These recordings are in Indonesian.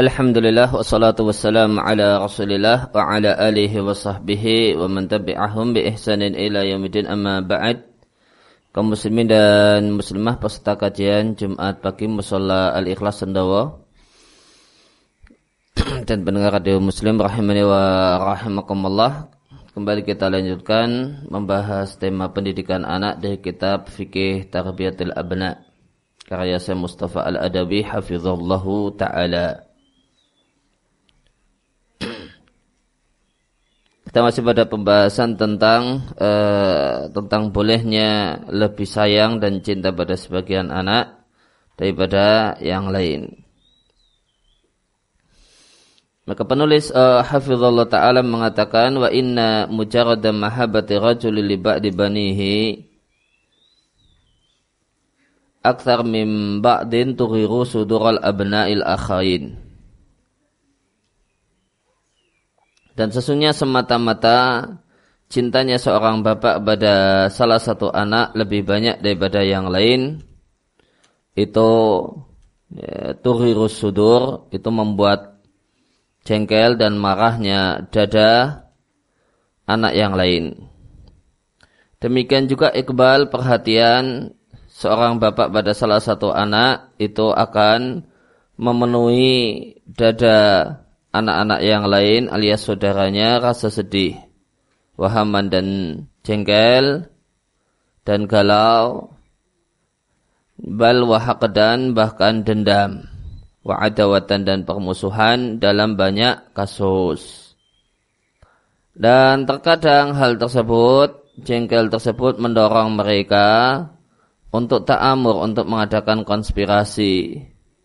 Alhamdulillah wassalatu wassalamu ala rasulillah wa ala alihi wa sahbihi wa man tabi'ahum bi ihsanin ila yaumidin amma ba'd. Kaum muslimin dan muslimah peserta kajian Jumat pagi Musola Al-Ikhlas Sendawa. Dan pendengar radio muslim rahimani wa rahimakumullah kembali kita lanjutkan membahas tema pendidikan anak dari kitab Fikih Tarbiyatul Abna karya Syekh Mustafa Al-Adawi hafizallahu taala Kita masih pada pembahasan tentang uh, tentang bolehnya lebih sayang dan cinta pada sebagian anak daripada yang lain. Maka penulis uh, Hafizullah Ta'ala mengatakan wa inna mujarrada mahabbati rajuli li ba'di banihi akthar min ba'din tughiru sudural abna'il akhain. Dan sesungguhnya semata-mata cintanya seorang bapak pada salah satu anak lebih banyak daripada yang lain itu ya, turirus sudur itu membuat jengkel dan marahnya dada anak yang lain. Demikian juga iqbal perhatian seorang bapak pada salah satu anak itu akan memenuhi dada anak-anak yang lain alias saudaranya rasa sedih, wahaman dan jengkel dan galau, bal wahaqdan bahkan dendam, wa'adawatan dan permusuhan dalam banyak kasus. Dan terkadang hal tersebut, jengkel tersebut mendorong mereka untuk ta'amur, untuk mengadakan konspirasi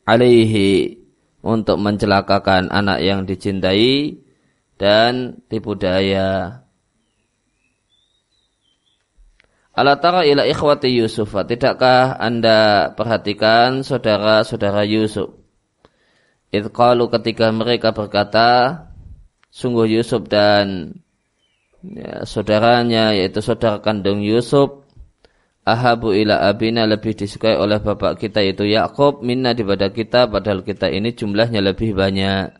alaihi untuk mencelakakan anak yang dicintai dan tipu daya. Alatara ila ikhwati Yusuf. Tidakkah anda perhatikan saudara-saudara Yusuf? Idqalu ketika mereka berkata, sungguh Yusuf dan ya, saudaranya yaitu saudara kandung Yusuf ahabu ila abina lebih disukai oleh bapak kita itu Yakub minna daripada kita padahal kita ini jumlahnya lebih banyak.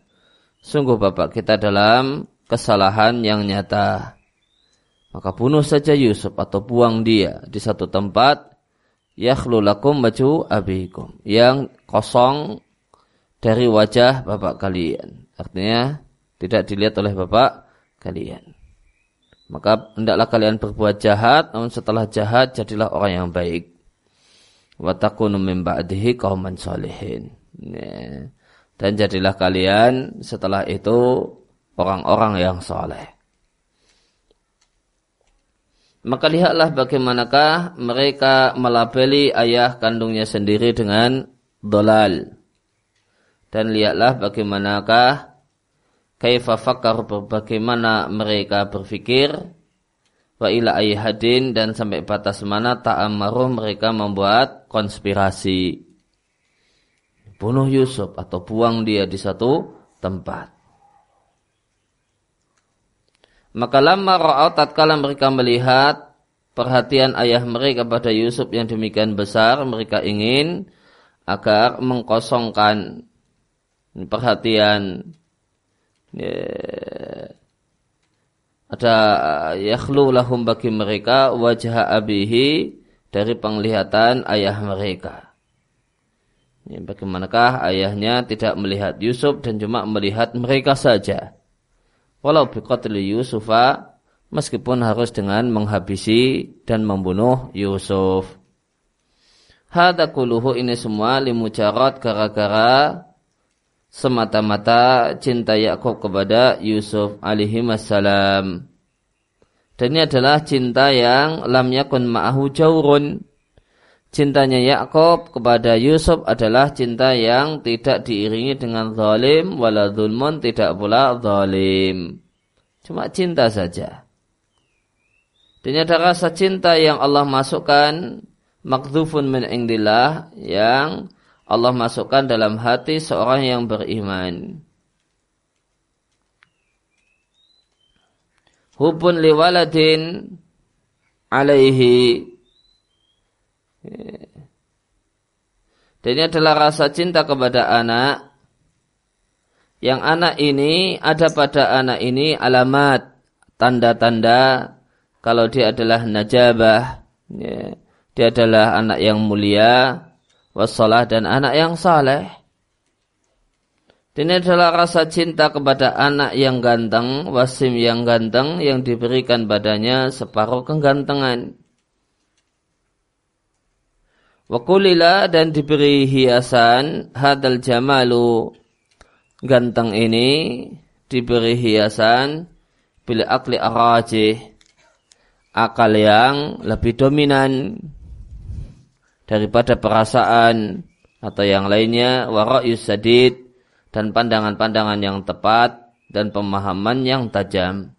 Sungguh bapak kita dalam kesalahan yang nyata. Maka bunuh saja Yusuf atau buang dia di satu tempat yakhlu lakum baju abikum yang kosong dari wajah bapak kalian. Artinya tidak dilihat oleh bapak kalian. Maka hendaklah kalian berbuat jahat, namun setelah jahat jadilah orang yang baik. Watakunu min ba'dihi qauman. Dan jadilah kalian setelah itu orang-orang yang soleh. Maka lihatlah bagaimanakah mereka melabeli ayah kandungnya sendiri dengan dolal. Dan lihatlah bagaimanakah kaifa fakar bagaimana mereka berfikir? Wa ila ayhadin dan sampai batas mana ta'amaruh mereka membuat konspirasi? Bunuh Yusuf atau buang dia di satu tempat. Maka lama ra'au tatkala mereka melihat perhatian ayah mereka pada Yusuf yang demikian besar mereka ingin agar mengkosongkan perhatian ada yakhlu lahum bagi mereka wajah abihi dari penglihatan ayah mereka. Ya, bagaimanakah ayahnya tidak melihat Yusuf dan cuma melihat mereka saja. Walau biqatli Yusufa meskipun harus dengan menghabisi dan membunuh Yusuf. Hada kuluhu ini semua limujarat gara-gara semata-mata cinta Yakub kepada Yusuf alaihi wassalam. Dan ini adalah cinta yang lam yakun ma'ahu jawrun. Cintanya Yakub kepada Yusuf adalah cinta yang tidak diiringi dengan zalim wala zulmun tidak pula zalim. Cuma cinta saja. Dan ada rasa cinta yang Allah masukkan makzufun min indillah yang Allah masukkan dalam hati seorang yang beriman. Hubun liwaladin alaihi. Dan ini adalah rasa cinta kepada anak yang anak ini ada pada anak ini alamat tanda-tanda kalau dia adalah najabah ya, dia adalah anak yang mulia wassalah dan anak yang saleh. Ini adalah rasa cinta kepada anak yang ganteng, wasim yang ganteng yang diberikan padanya separuh kegantengan. Wakulila dan diberi hiasan hadal jamalu. Ganteng ini diberi hiasan bila akli arajih akal yang lebih dominan daripada perasaan atau yang lainnya wara'yus sadid dan pandangan-pandangan yang tepat dan pemahaman yang tajam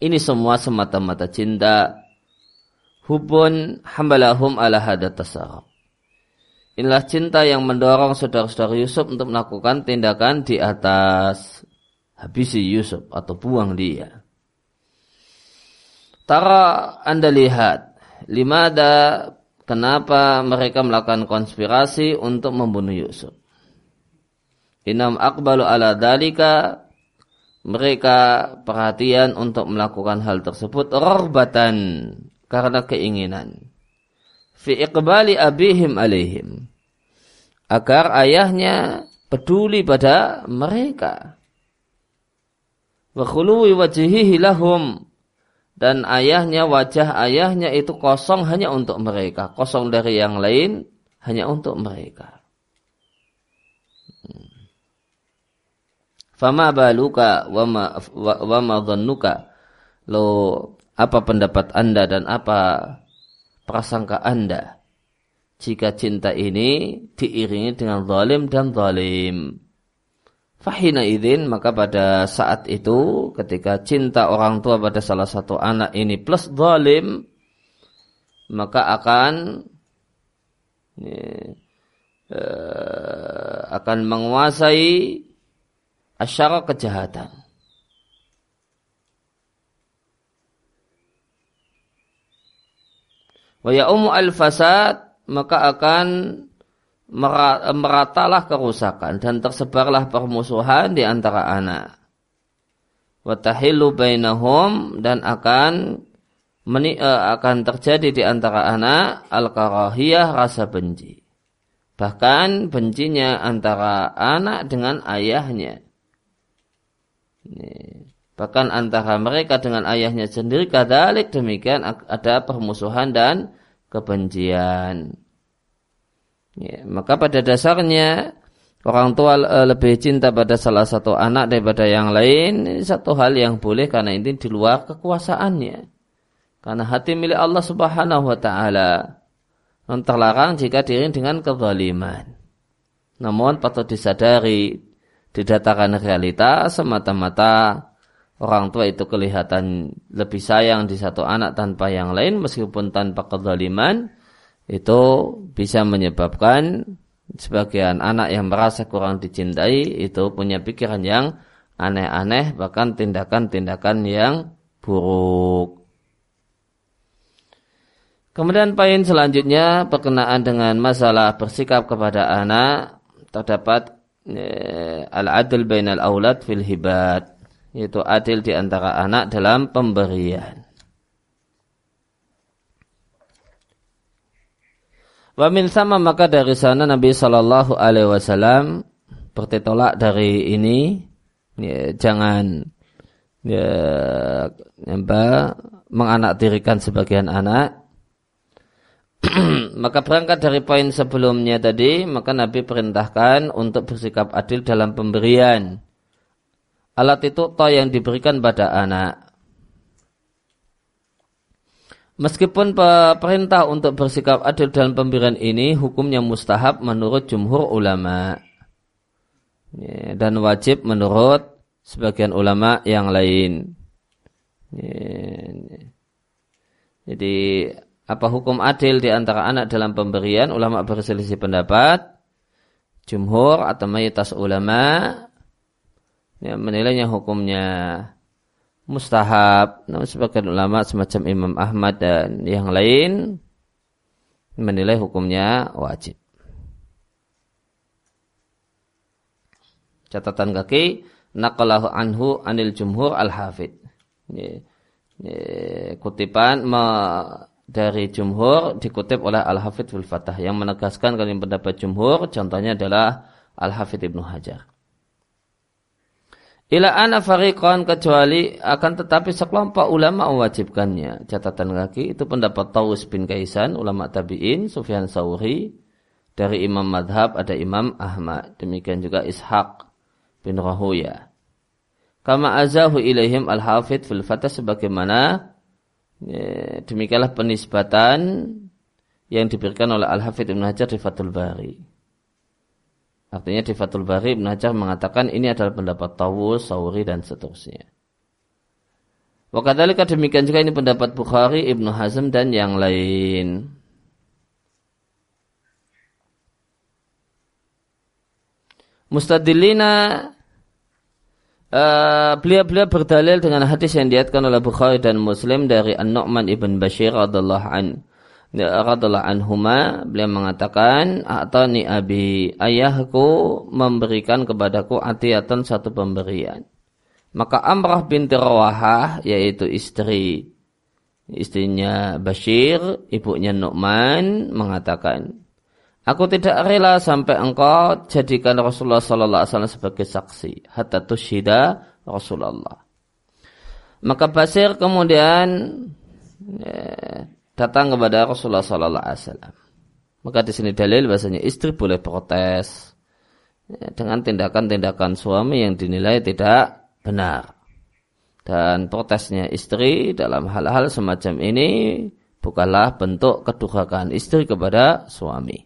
ini semua semata-mata cinta hubun hambalahum ala hadat tasarruf Inilah cinta yang mendorong saudara-saudara Yusuf untuk melakukan tindakan di atas habisi Yusuf atau buang dia. Tara anda lihat, lima ada kenapa mereka melakukan konspirasi untuk membunuh Yusuf. Inam akbalu ala dalika mereka perhatian untuk melakukan hal tersebut rohbatan karena keinginan fi iqbali abihim alaihim agar ayahnya peduli pada mereka wa khuluwi wajhihi lahum dan ayahnya wajah ayahnya itu kosong hanya untuk mereka kosong dari yang lain hanya untuk mereka hmm. Fama baluka wa ma, wa ma dhannuka lo apa pendapat anda dan apa prasangka Anda jika cinta ini diiringi dengan zalim dan zalim. Fahina idin maka pada saat itu ketika cinta orang tua pada salah satu anak ini plus zalim maka akan ya, uh, akan menguasai asyara kejahatan. wa umu al-fasad maka akan meratalah kerusakan dan tersebarlah permusuhan di antara anak. Watahilu bainahum dan akan meni, uh, akan terjadi di antara anak al-karahiyah rasa benci. Bahkan bencinya antara anak dengan ayahnya. Ini. Bahkan antara mereka dengan ayahnya sendiri kadalik demikian ada permusuhan dan kebencian. Ya, maka pada dasarnya orang tua e, lebih cinta pada salah satu anak daripada yang lain ini satu hal yang boleh karena ini di luar kekuasaannya. Karena hati milik Allah Subhanahu wa taala terlarang jika diri dengan kezaliman. Namun patut disadari didatakan realita semata-mata orang tua itu kelihatan lebih sayang di satu anak tanpa yang lain meskipun tanpa kezaliman itu bisa menyebabkan sebagian anak yang merasa kurang dicintai itu punya pikiran yang aneh-aneh bahkan tindakan-tindakan yang buruk. Kemudian poin selanjutnya berkenaan dengan masalah bersikap kepada anak terdapat eh, al-adl bainal aulad fil hibat yaitu adil di antara anak dalam pemberian. Wa min sama maka dari sana Nabi Shallallahu Alaihi Wasallam bertolak dari ini ya, jangan ya, apa, menganaktirikan sebagian anak maka berangkat dari poin sebelumnya tadi maka Nabi perintahkan untuk bersikap adil dalam pemberian alat itu toh yang diberikan pada anak. Meskipun perintah untuk bersikap adil dalam pemberian ini hukumnya mustahab menurut jumhur ulama ya, dan wajib menurut sebagian ulama yang lain. Ya, jadi apa hukum adil di antara anak dalam pemberian? Ulama berselisih pendapat. Jumhur atau mayoritas ulama ya, menilainya hukumnya mustahab. Namun sebagian ulama semacam Imam Ahmad dan yang lain menilai hukumnya wajib. Catatan kaki naqalahu anhu anil jumhur al-hafid. Kutipan me, dari jumhur dikutip oleh al-hafid fil fatah yang menegaskan kalian pendapat jumhur contohnya adalah al-hafid ibnu hajar. Ila ana fariqan kecuali akan tetapi sekelompok ulama mewajibkannya. Catatan kaki itu pendapat Taus bin Kaisan, ulama tabi'in, Sufyan Sauri, dari Imam Madhab ada Imam Ahmad. Demikian juga Ishaq bin Rahuya. Kama azahu ilaihim al-hafid fil fatah sebagaimana ya, demikianlah penisbatan yang diberikan oleh al-hafid Ibn Hajar di Fathul Bari. Artinya di Fathul Bari Ibn Hajar mengatakan ini adalah pendapat Tawus, Sauri dan seterusnya. Wakadhalika demikian juga ini pendapat Bukhari, Ibnu Hazm dan yang lain. Mustadilina uh, beliau-beliau berdalil dengan hadis yang diatkan oleh Bukhari dan Muslim dari An-Nu'man ibn Bashir radhiallahu an radhiallahu anhuma beliau mengatakan atani abi ayahku memberikan kepadaku atiatan satu pemberian maka Amrah binti Rawahah yaitu istri istrinya Bashir ibunya Nu'man mengatakan Aku tidak rela sampai engkau jadikan Rasulullah Sallallahu Alaihi Wasallam sebagai saksi. Hatta tushida Rasulullah. Maka Basir kemudian ya, datang kepada Rasulullah Sallallahu Alaihi Wasallam. Maka di sini dalil bahasanya istri boleh protes ya, dengan tindakan-tindakan suami yang dinilai tidak benar. Dan protesnya istri dalam hal-hal semacam ini bukanlah bentuk kedurhakaan istri kepada suami.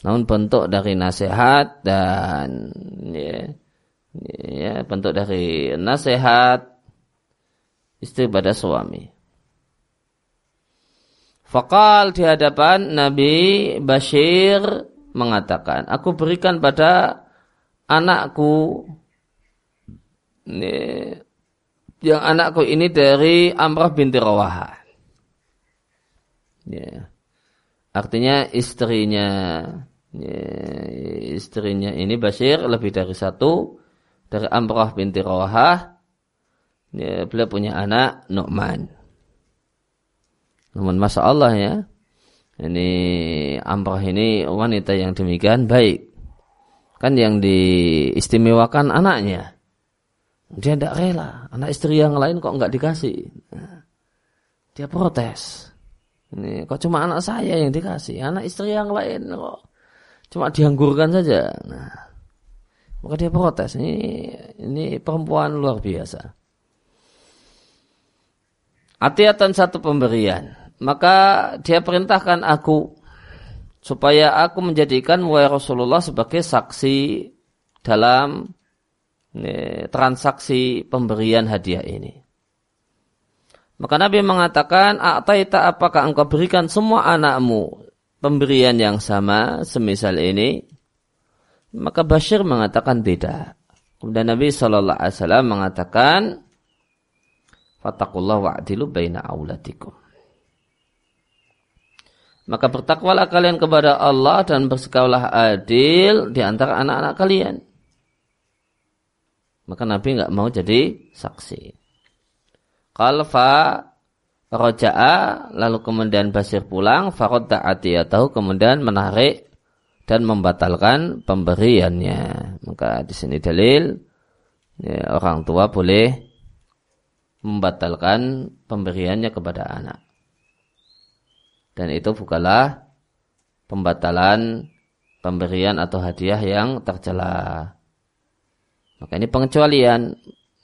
Namun bentuk dari nasihat dan ya, ya bentuk dari nasihat istri pada suami. Fakal di hadapan Nabi Bashir mengatakan, aku berikan pada anakku ini, yang anakku ini dari Amrah binti Rawaha. Ya. Artinya istrinya ya, istrinya ini Bashir lebih dari satu dari Amrah binti Rawahah ya, beliau punya anak Nu'man namun masa Allah ya. Ini Amrah ini wanita yang demikian baik. Kan yang diistimewakan anaknya. Dia tidak rela. Anak istri yang lain kok nggak dikasih. Dia protes. Ini kok cuma anak saya yang dikasih. Anak istri yang lain kok cuma dianggurkan saja. Nah, maka dia protes. Ini ini perempuan luar biasa. Atiatan satu pemberian maka dia perintahkan aku supaya aku menjadikan wahai Rasulullah sebagai saksi dalam transaksi pemberian hadiah ini. Maka Nabi mengatakan, A'taita apakah engkau berikan semua anakmu pemberian yang sama semisal ini? Maka Bashir mengatakan tidak. Kemudian Nabi SAW mengatakan, Fatakullah wa'adilu baina aulatikum. Maka bertakwalah kalian kepada Allah dan bersekaulah adil di antara anak-anak kalian. Maka Nabi nggak mau jadi saksi. Kalfa roja'a lalu kemudian Basir pulang farodda tahu kemudian menarik dan membatalkan pemberiannya. Maka di sini dalil ya, orang tua boleh membatalkan pemberiannya kepada anak dan itu bukanlah pembatalan pemberian atau hadiah yang tercela. Maka ini pengecualian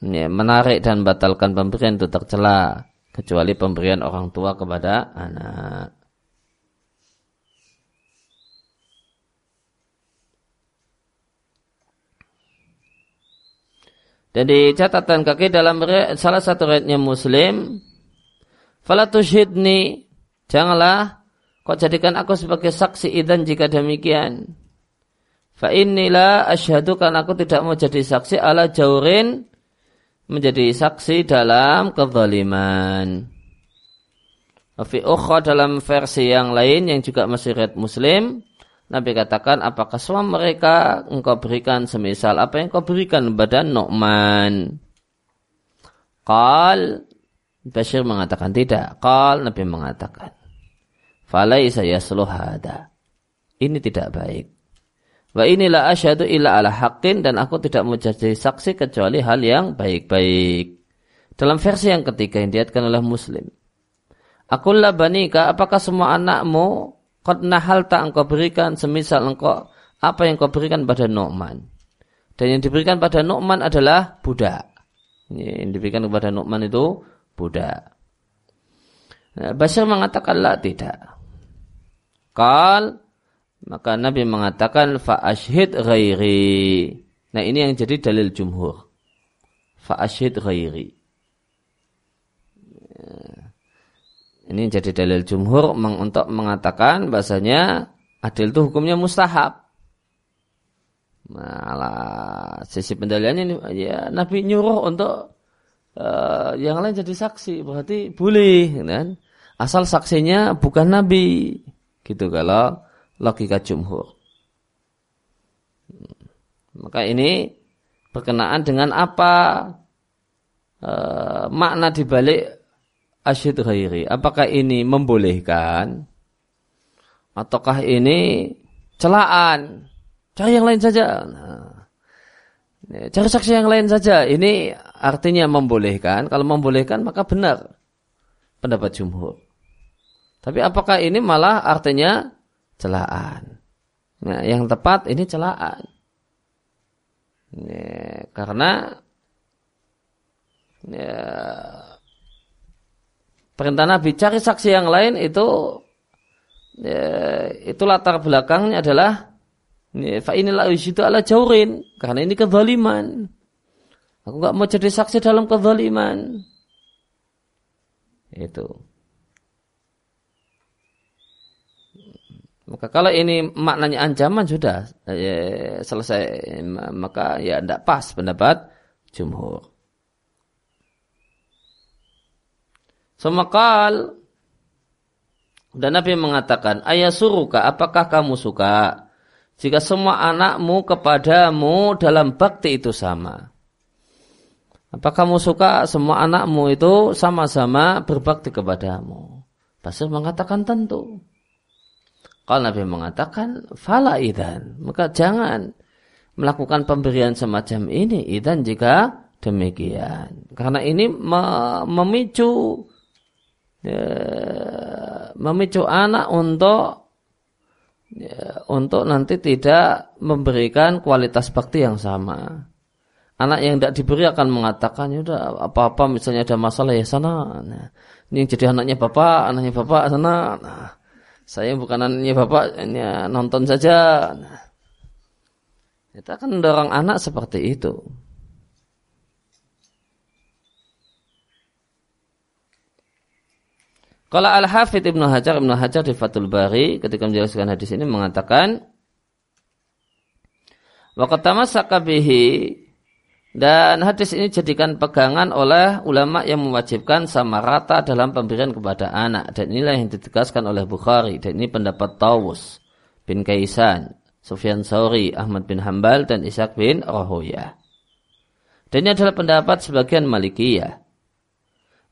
ini menarik dan batalkan pemberian itu tercela kecuali pemberian orang tua kepada anak. Jadi catatan kaki dalam salah satu ayatnya Muslim, falatushidni Janganlah kau jadikan aku sebagai saksi idan jika demikian. Fa inilah asyhadu karena aku tidak mau jadi saksi ala jaurin menjadi saksi dalam kezaliman. Fi dalam versi yang lain yang juga masih red muslim Nabi katakan, apakah semua mereka engkau berikan semisal apa yang engkau berikan kepada Nu'man? Qal, Bashir mengatakan tidak. Qal, Nabi mengatakan, Falaisa yasluh hada. Ini tidak baik. Wa inilah asyhadu illa ala haqqin dan aku tidak mau jadi saksi kecuali hal yang baik-baik. Dalam versi yang ketiga yang diatkan oleh Muslim. Akulah banika, apakah semua anakmu qad nahal tak engkau berikan semisal engkau apa yang kau berikan pada Nu'man. Dan yang diberikan pada Nu'man adalah budak. Yang diberikan kepada Nu'man itu budak. Nah, Bashir mengatakan lah tidak. Kal maka Nabi mengatakan fa'ashhid ghairi. Nah ini yang jadi dalil jumhur. Fa'ashhid ghairi. Ini jadi dalil jumhur untuk mengatakan bahasanya adil itu hukumnya mustahab. Malah sisi ini ya Nabi nyuruh untuk uh, yang lain jadi saksi berarti boleh kan asal saksinya bukan Nabi gitu kalau logika jumhur. Maka ini berkenaan dengan apa e, makna dibalik asyid ghairi. Apakah ini membolehkan ataukah ini celaan? Cari yang lain saja. Nah, cari saksi yang lain saja. Ini artinya membolehkan. Kalau membolehkan maka benar pendapat jumhur. Tapi apakah ini malah artinya celaan. Nah, yang tepat ini celaan. Ya, karena ya, perintah Nabi cari saksi yang lain itu ya, itu latar belakangnya adalah ya, fa inilah itu ala jaurin karena ini kezaliman. Aku nggak mau jadi saksi dalam kezaliman. Itu. Maka kalau ini maknanya ancaman sudah ya, selesai maka ya tidak pas pendapat jumhur. Semakal dan Nabi mengatakan, ayah suruka, apakah kamu suka jika semua anakmu kepadamu dalam bakti itu sama? Apakah kamu suka semua anakmu itu sama-sama berbakti kepadamu? Pasir mengatakan tentu. Kalau Nabi mengatakan fala idan, maka jangan melakukan pemberian semacam ini idan jika demikian. Karena ini memicu ya, memicu anak untuk ya, untuk nanti tidak memberikan kualitas bakti yang sama. Anak yang tidak diberi akan mengatakan, ya udah apa-apa misalnya ada masalah ya sana. Nah, ini jadi anaknya bapak, anaknya bapak sana. Nah, saya bukan anaknya bapak, ini nonton saja. Nah, kita akan mendorong anak seperti itu. Kalau Al-Hafidh Ibnu Hajar, Ibnu Hajar di Fathul Bari ketika menjelaskan hadis ini mengatakan Waqat tamassaka bihi dan hadis ini jadikan pegangan oleh ulama yang mewajibkan sama rata dalam pemberian kepada anak. Dan inilah yang ditegaskan oleh Bukhari. Dan ini pendapat Tawus bin Kaisan, Sufyan Sauri, Ahmad bin Hambal, dan Ishaq bin Rahoyah. Dan ini adalah pendapat sebagian Malikiyah.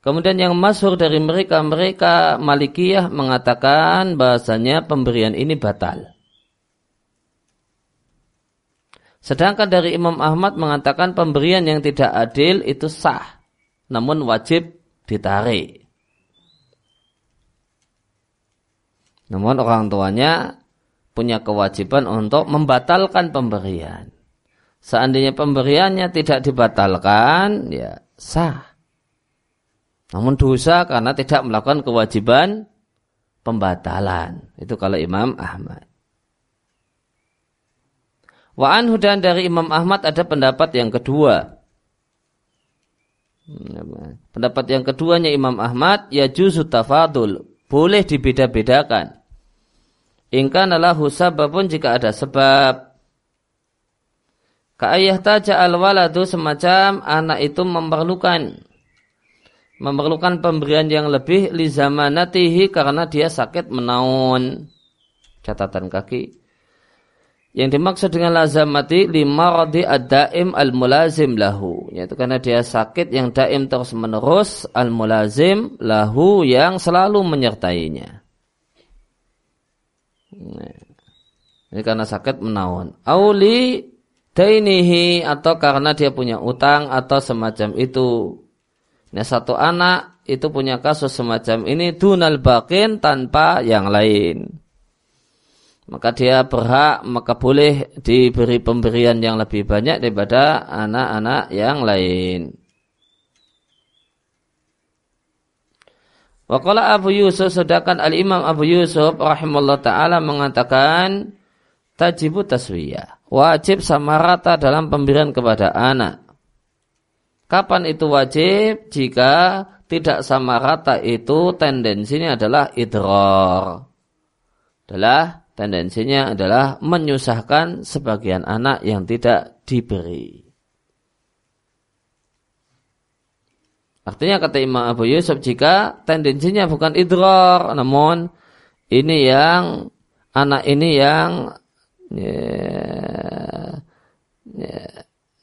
Kemudian yang masuk dari mereka, mereka Malikiyah mengatakan bahasanya pemberian ini batal. Sedangkan dari Imam Ahmad mengatakan pemberian yang tidak adil itu sah, namun wajib ditarik. Namun orang tuanya punya kewajiban untuk membatalkan pemberian. Seandainya pemberiannya tidak dibatalkan, ya sah. Namun dosa karena tidak melakukan kewajiban pembatalan. Itu kalau Imam Ahmad. Wa anhu dan dari Imam Ahmad ada pendapat yang kedua. Pendapat yang keduanya Imam Ahmad ya juzu tafadul. Boleh dibeda-bedakan. Ingka nalahu sababun jika ada sebab. Ka'ayah taja al-waladu semacam anak itu memerlukan memerlukan pemberian yang lebih li zamanatihi karena dia sakit menaun catatan kaki Yang dimaksud dengan lazamati lima rodi ad-daim al-mulazim lahu. Yaitu karena dia sakit yang daim terus menerus al-mulazim lahu yang selalu menyertainya. Ini karena sakit menawan. Auli dainihi atau karena dia punya utang atau semacam itu. Nah satu anak itu punya kasus semacam ini dunal bakin tanpa yang lain maka dia berhak maka boleh diberi pemberian yang lebih banyak daripada anak-anak yang lain. Wakala Abu Yusuf sedangkan Al Imam Abu Yusuf rahimahullah taala mengatakan tajibu taswiyah wajib sama rata dalam pemberian kepada anak. Kapan itu wajib? Jika tidak sama rata itu tendensinya adalah idror. Adalah tendensinya adalah menyusahkan sebagian anak yang tidak diberi. Artinya kata Imam Abu Yusuf jika tendensinya bukan idror namun ini yang anak ini yang ya, ya,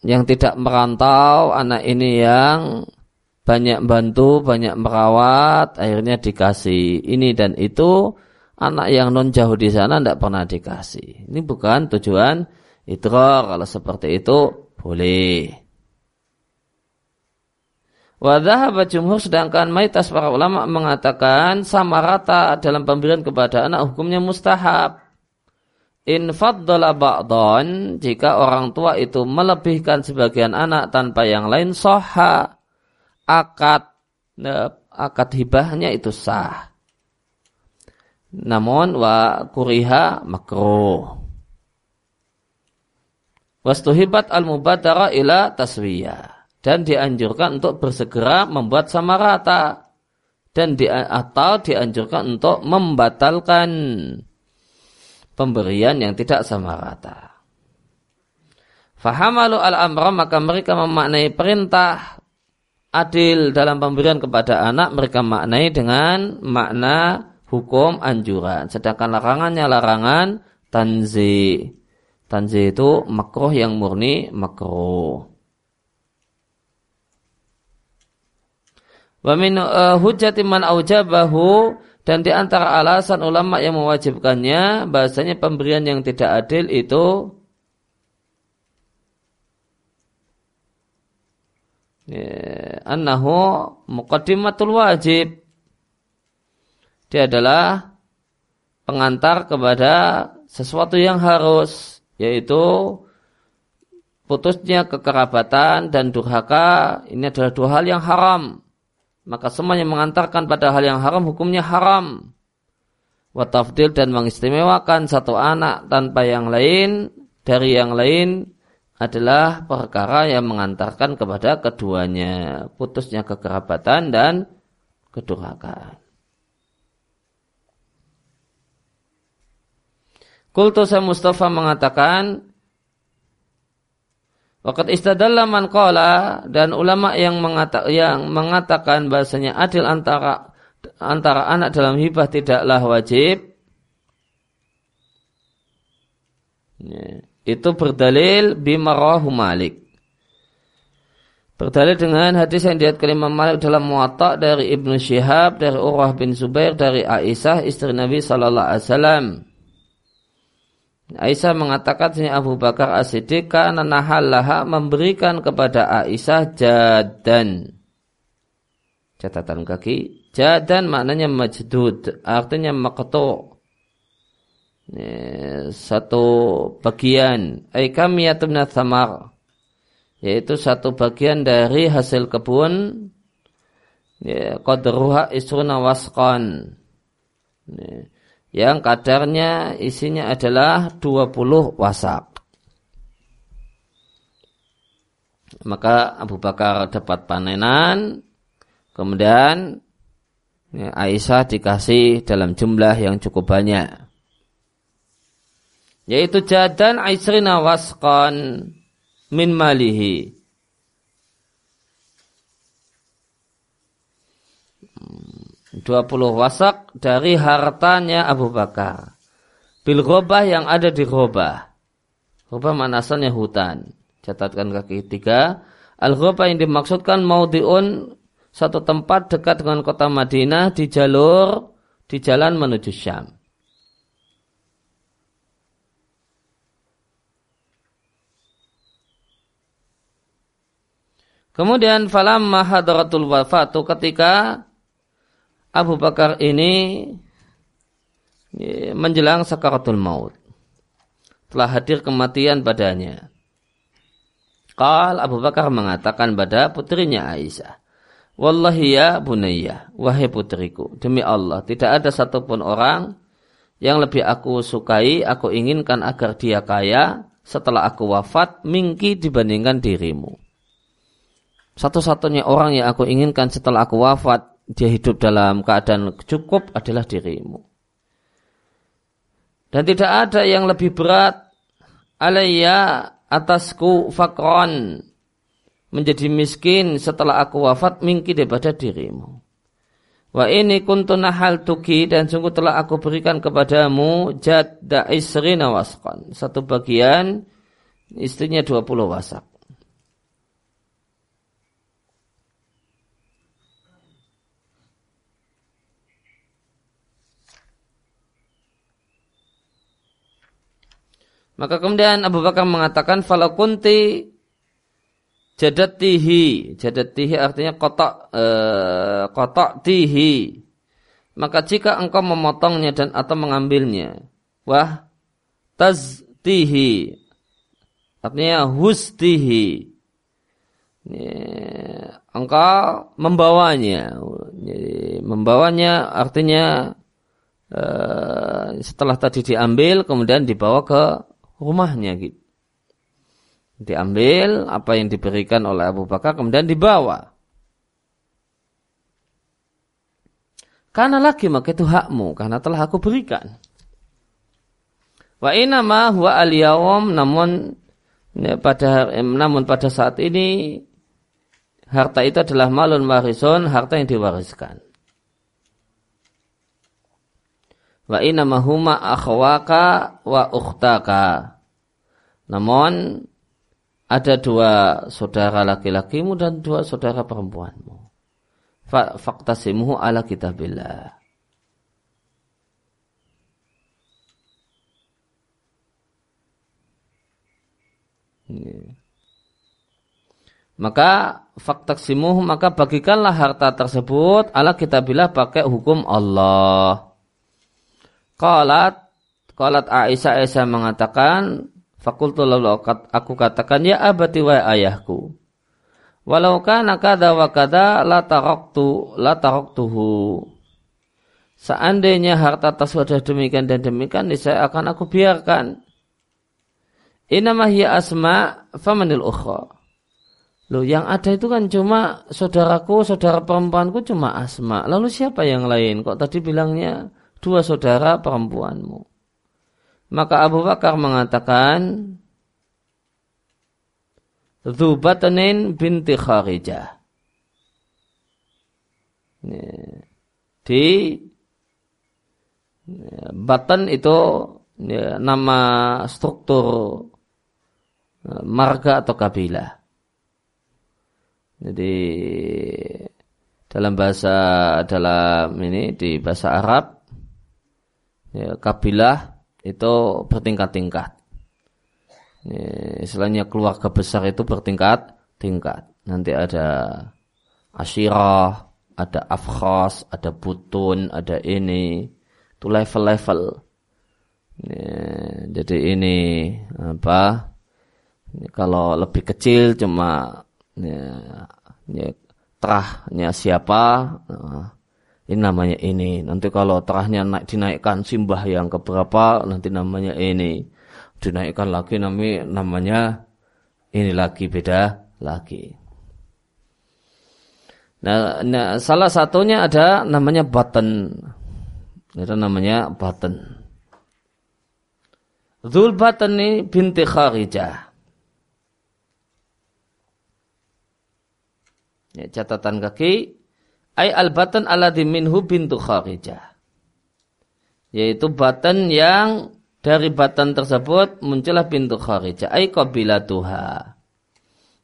yang tidak merantau, anak ini yang banyak bantu, banyak merawat, akhirnya dikasih ini dan itu anak yang non jauh di sana tidak pernah dikasih. Ini bukan tujuan idrar. Kalau seperti itu boleh. Wadahaba jumhur sedangkan mayoritas para ulama mengatakan sama rata dalam pemberian kepada anak hukumnya mustahab. In faddala ba'dhan jika orang tua itu melebihkan sebagian anak tanpa yang lain soha akad akad hibahnya itu sah. Namun wa kuriha makruh. Wastuhibat al-mubadara ila taswiyah. Dan dianjurkan untuk bersegera membuat sama rata. Dan di, atau dianjurkan untuk membatalkan pemberian yang tidak sama rata. Fahamalu al-amra maka mereka memaknai perintah adil dalam pemberian kepada anak mereka maknai dengan makna hukum anjuran. Sedangkan larangannya larangan tanzi. Tanzi itu makruh yang murni makruh. Wa min uh, hujjati man aujabahu dan di antara alasan ulama yang mewajibkannya bahasanya pemberian yang tidak adil itu ya, annahu muqaddimatul wajib dia adalah pengantar kepada sesuatu yang harus, yaitu putusnya kekerabatan dan durhaka. Ini adalah dua hal yang haram. Maka semuanya mengantarkan pada hal yang haram, hukumnya haram. Watafdil dan mengistimewakan satu anak tanpa yang lain dari yang lain adalah perkara yang mengantarkan kepada keduanya putusnya kekerabatan dan kedurhakaan. Kultusa Mustafa mengatakan Wakat istadalla man qala dan ulama yang, mengata, yang mengatakan bahasanya adil antara antara anak dalam hibah tidaklah wajib. Ya, itu berdalil bimarahu Malik. Berdalil dengan hadis yang diat Imam Malik dalam muwatta dari Ibnu Syihab, dari Urwah bin Zubair, dari Aisyah istri Nabi sallallahu alaihi wasallam. Aisyah mengatakan sini Abu Bakar As-Siddiq karena nahallaha memberikan kepada Aisyah jadan. Catatan kaki. Jadan maknanya majdud. Artinya maqtu. Satu bagian. Aikamiyatun thamar. Yaitu satu bagian dari hasil kebun. Qadruha isruna wasqan. Ya yang kadarnya isinya adalah 20 wasak. Maka Abu Bakar dapat panenan, kemudian ya, Aisyah dikasih dalam jumlah yang cukup banyak. Yaitu jadan Aisyrina wasqan min malihi. 20 wasak dari hartanya Abu Bakar. Bil robah yang ada di robah. Ghurba mana asalnya hutan. Catatkan kaki tiga. Al-ghurba yang dimaksudkan maudhi'un satu tempat dekat dengan kota Madinah di jalur di jalan menuju Syam. Kemudian falam mahadaratul wafatu ketika Abu Bakar ini menjelang sakaratul maut. Telah hadir kematian badannya. Qal Abu Bakar mengatakan pada putrinya Aisyah. Wallahi ya bunayya, wahai putriku, demi Allah, tidak ada satupun orang yang lebih aku sukai, aku inginkan agar dia kaya setelah aku wafat, mingki dibandingkan dirimu. Satu-satunya orang yang aku inginkan setelah aku wafat, dia hidup dalam keadaan cukup adalah dirimu. Dan tidak ada yang lebih berat alayya atasku fakron menjadi miskin setelah aku wafat mingki daripada dirimu. Wa ini kuntuna hal tuki dan sungguh telah aku berikan kepadamu jadda isrina wasqan. Satu bagian istrinya 20 wasak. Maka kemudian Abu Bakar mengatakan falau kunti jadatihi. Jadatihi artinya kotak eh, kotak tihi. Maka jika engkau memotongnya dan atau mengambilnya, wah taztihi artinya hustihi. engkau membawanya. Jadi, membawanya artinya eh, setelah tadi diambil kemudian dibawa ke rumahnya gitu. Diambil apa yang diberikan oleh Abu Bakar kemudian dibawa. Karena lagi maka itu hakmu karena telah aku berikan. Wa inama huwa al namun ya, pada namun pada saat ini harta itu adalah malun warisun, harta yang diwariskan. Wa inama huma akhwaka wa ukhtaka. Namun ada dua saudara laki-lakimu dan dua saudara perempuanmu. Faktasimuhu ala kitabillah. Maka faktaksimuhu maka bagikanlah harta tersebut ala kitabillah pakai hukum Allah. Qalat Qalat Aisyah Aisyah mengatakan Fakultu lalu aku katakan ya abati wa ayahku Walau kana kada wa kada la taraktu la taraktuhu Seandainya harta tersebut demikian dan demikian saya akan aku biarkan Inamah hiya asma famanil ukhra Loh yang ada itu kan cuma saudaraku, saudara perempuanku cuma asma. Lalu siapa yang lain? Kok tadi bilangnya dua saudara perempuanmu. Maka Abu Bakar mengatakan, Zubatanin binti Kharijah. Di Batan itu nama struktur e, marga atau kabilah. Jadi dalam bahasa dalam ini di bahasa Arab ya, kabilah itu bertingkat-tingkat. Ya, istilahnya keluarga besar itu bertingkat-tingkat. Nanti ada asyirah, ada afkhas, ada butun, ada ini. Itu level-level. Ya, jadi ini apa? Ya, kalau lebih kecil cuma ya, ya, terahnya siapa? Nah, ini namanya ini. Nanti kalau terahnya naik dinaikkan simbah yang keberapa, nanti namanya ini. Dinaikkan lagi namanya, namanya ini lagi beda lagi. Nah, nah salah satunya ada namanya button. Itu namanya button. Zul button ini binti Kharijah. Ya, catatan kaki ay al-batan alladhi minhu bintu Kharijah. Yaitu batan yang dari batan tersebut muncullah pintu kharijah ay tuha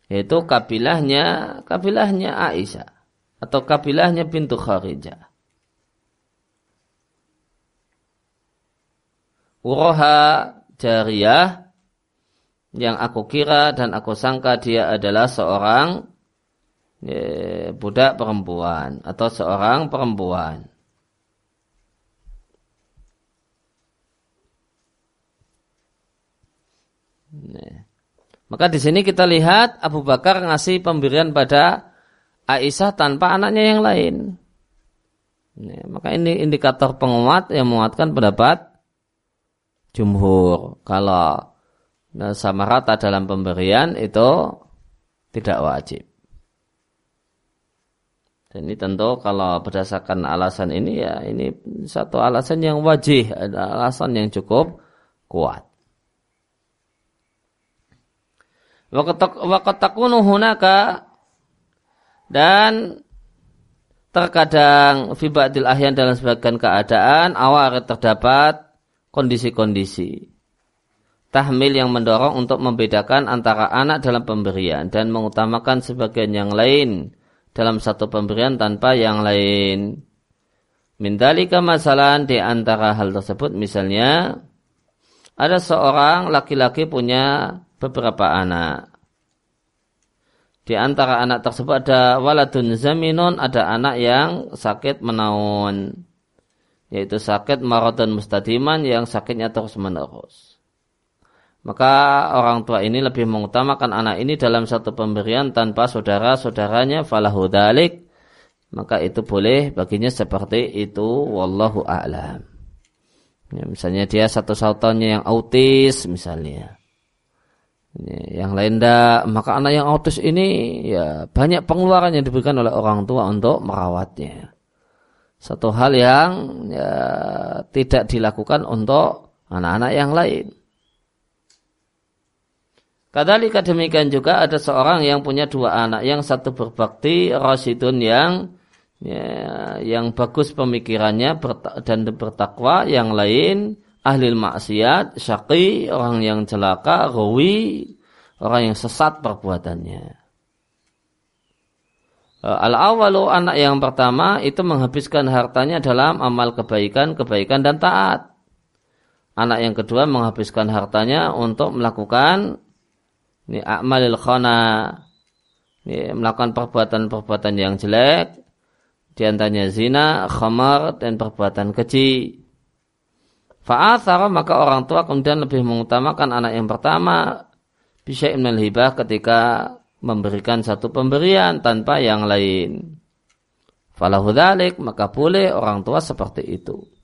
yaitu kabilahnya kabilahnya Aisyah. Atau kabilahnya pintu kharijah Uroha jariyah yang aku kira dan aku sangka dia adalah seorang budak perempuan atau seorang perempuan. Nah. Maka di sini kita lihat Abu Bakar ngasih pemberian pada Aisyah tanpa anaknya yang lain. Nah, maka ini indikator penguat yang menguatkan pendapat jumhur. Kalau sama rata dalam pemberian itu tidak wajib. Dan ini tentu kalau berdasarkan alasan ini ya ini satu alasan yang wajib, ada alasan yang cukup kuat. Waqat hunaka dan terkadang fi ba'dil ahyan dalam sebagian keadaan awal terdapat kondisi-kondisi tahmil yang mendorong untuk membedakan antara anak dalam pemberian dan mengutamakan sebagian yang lain dalam satu pemberian tanpa yang lain. Mindalika masalah di antara hal tersebut misalnya ada seorang laki-laki punya beberapa anak. Di antara anak tersebut ada waladun zaminun, ada anak yang sakit menaun. Yaitu sakit maradun mustadiman yang sakitnya terus menerus. Maka orang tua ini lebih mengutamakan anak ini dalam satu pemberian tanpa saudara-saudaranya falahu dalik. Maka itu boleh baginya seperti itu. Wallahu a'lam. Ya, misalnya dia satu sautannya yang autis misalnya yang lain tidak, maka anak yang autis ini ya banyak pengeluaran yang diberikan oleh orang tua untuk merawatnya. Satu hal yang ya, tidak dilakukan untuk anak-anak yang lain. Kadalika demikian juga ada seorang yang punya dua anak, yang satu berbakti, rasidun yang ya, yang bagus pemikirannya dan bertakwa, yang lain ahli maksiat, syaqi, orang yang celaka, rawi, orang yang sesat perbuatannya. E, al-awalu anak yang pertama itu menghabiskan hartanya dalam amal kebaikan, kebaikan dan taat. Anak yang kedua menghabiskan hartanya untuk melakukan ini amalil khana, ini, melakukan perbuatan-perbuatan yang jelek, di antaranya zina, khamar, dan perbuatan keji. Fa'athar maka orang tua kemudian lebih mengutamakan anak yang pertama bisa imnal hibah ketika memberikan satu pemberian tanpa yang lain. Falahu maka boleh orang tua seperti itu.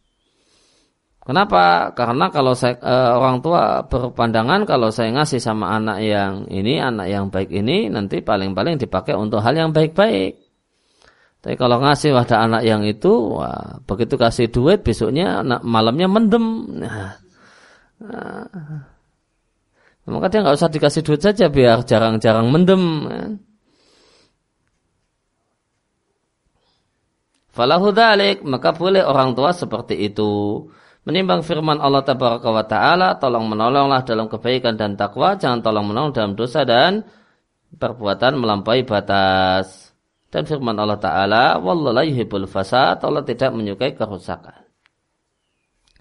Kenapa? Karena kalau saya, e, orang tua berpandangan kalau saya ngasih sama anak yang ini, anak yang baik ini, nanti paling-paling dipakai untuk hal yang baik-baik. Tapi kalau ngasih pada anak yang itu, wah, begitu kasih duit besoknya anak malamnya mendem. Nah, nah, maka dia nggak usah dikasih duit saja biar jarang-jarang mendem. Falahu dalik, maka boleh orang tua seperti itu. Menimbang firman Allah Tabaraka wa Ta'ala, tolong menolonglah dalam kebaikan dan takwa, jangan tolong menolong dalam dosa dan perbuatan melampaui batas. Dan firman Allah Ta'ala, Wallahu yuhibbul fasad, Allah tidak menyukai kerusakan.